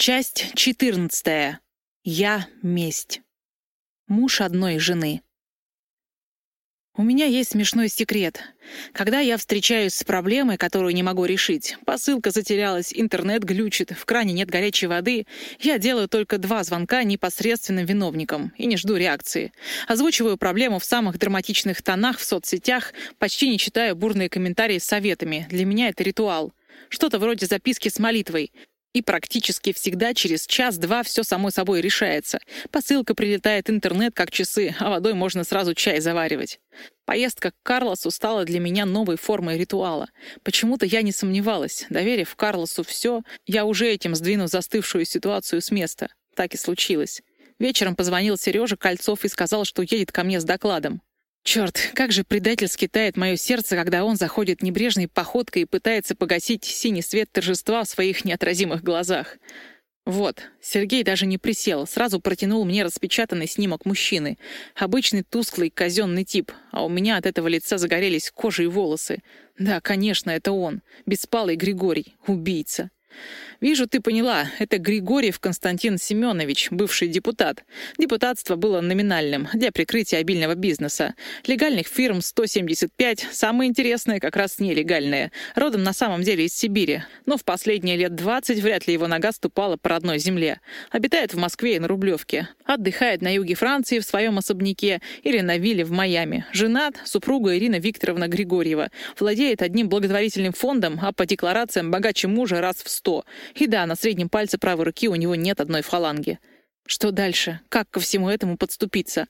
Часть 14. Я — месть. Муж одной жены. У меня есть смешной секрет. Когда я встречаюсь с проблемой, которую не могу решить, посылка затерялась, интернет глючит, в кране нет горячей воды, я делаю только два звонка непосредственным виновникам и не жду реакции. Озвучиваю проблему в самых драматичных тонах в соцсетях, почти не читая бурные комментарии с советами. Для меня это ритуал. Что-то вроде записки с молитвой. И практически всегда через час-два все само собой решается. Посылка прилетает, интернет как часы, а водой можно сразу чай заваривать. Поездка к Карлосу стала для меня новой формой ритуала. Почему-то я не сомневалась. Доверив Карлосу все, я уже этим сдвину застывшую ситуацию с места. Так и случилось. Вечером позвонил Сережа Кольцов и сказал, что едет ко мне с докладом. Черт, как же предательски тает мое сердце, когда он заходит небрежной походкой и пытается погасить синий свет торжества в своих неотразимых глазах. Вот, Сергей даже не присел, сразу протянул мне распечатанный снимок мужчины. Обычный тусклый казенный тип, а у меня от этого лица загорелись кожа и волосы. Да, конечно, это он, беспалый Григорий, убийца. «Вижу, ты поняла. Это Григорьев Константин Семенович, бывший депутат. Депутатство было номинальным, для прикрытия обильного бизнеса. Легальных фирм 175, самое интересное как раз нелегальное. Родом на самом деле из Сибири. Но в последние лет 20 вряд ли его нога ступала по родной земле. Обитает в Москве и на Рублевке. Отдыхает на юге Франции в своем особняке или на вилле в Майами. Женат, супруга Ирина Викторовна Григорьева. Владеет одним благотворительным фондом, а по декларациям богаче мужа раз в сто. И да, на среднем пальце правой руки у него нет одной фаланги. Что дальше? Как ко всему этому подступиться?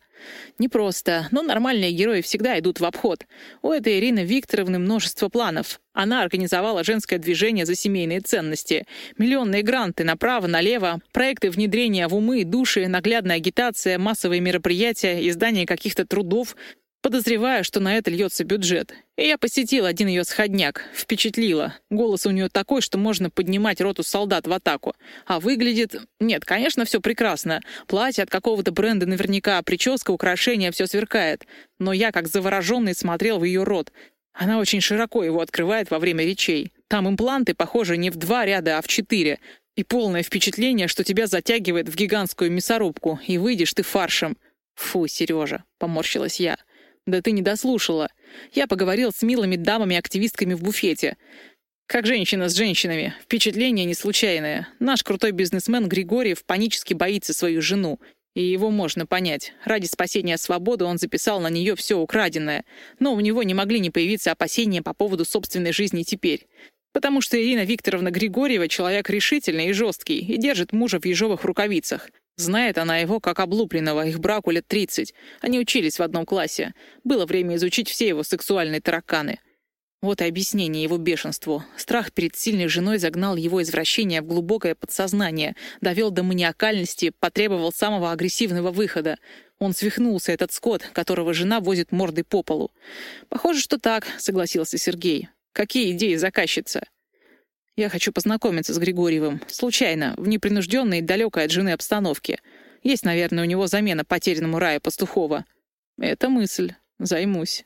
Непросто, но нормальные герои всегда идут в обход. У этой Ирины Викторовны множество планов. Она организовала женское движение за семейные ценности. Миллионные гранты направо-налево, проекты внедрения в умы, души, наглядная агитация, массовые мероприятия, издание каких-то трудов, Подозреваю, что на это льется бюджет. И я посетил один ее сходняк. Впечатлило. Голос у нее такой, что можно поднимать роту солдат в атаку. А выглядит... Нет, конечно, все прекрасно. Платье от какого-то бренда наверняка, прическа, украшения, все сверкает. Но я, как завороженный, смотрел в ее рот. Она очень широко его открывает во время речей. Там импланты, похоже, не в два ряда, а в четыре. И полное впечатление, что тебя затягивает в гигантскую мясорубку, и выйдешь ты фаршем. «Фу, Сережа», — поморщилась я. «Да ты не дослушала. Я поговорил с милыми дамами-активистками в буфете. Как женщина с женщинами. Впечатление не случайное. Наш крутой бизнесмен Григорьев панически боится свою жену. И его можно понять. Ради спасения свободы он записал на нее все украденное. Но у него не могли не появиться опасения по поводу собственной жизни теперь. Потому что Ирина Викторовна Григорьева человек решительный и жесткий и держит мужа в ежовых рукавицах. Знает она его как облупленного, их браку лет тридцать. Они учились в одном классе. Было время изучить все его сексуальные тараканы. Вот и объяснение его бешенству. Страх перед сильной женой загнал его извращение в глубокое подсознание, довел до маниакальности, потребовал самого агрессивного выхода. Он свихнулся, этот скот, которого жена возит мордой по полу. «Похоже, что так», — согласился Сергей. «Какие идеи заказчица?» Я хочу познакомиться с Григорьевым. Случайно, в непринужденной далекой от жены обстановке. Есть, наверное, у него замена потерянному раю Пастухова. Это мысль. Займусь.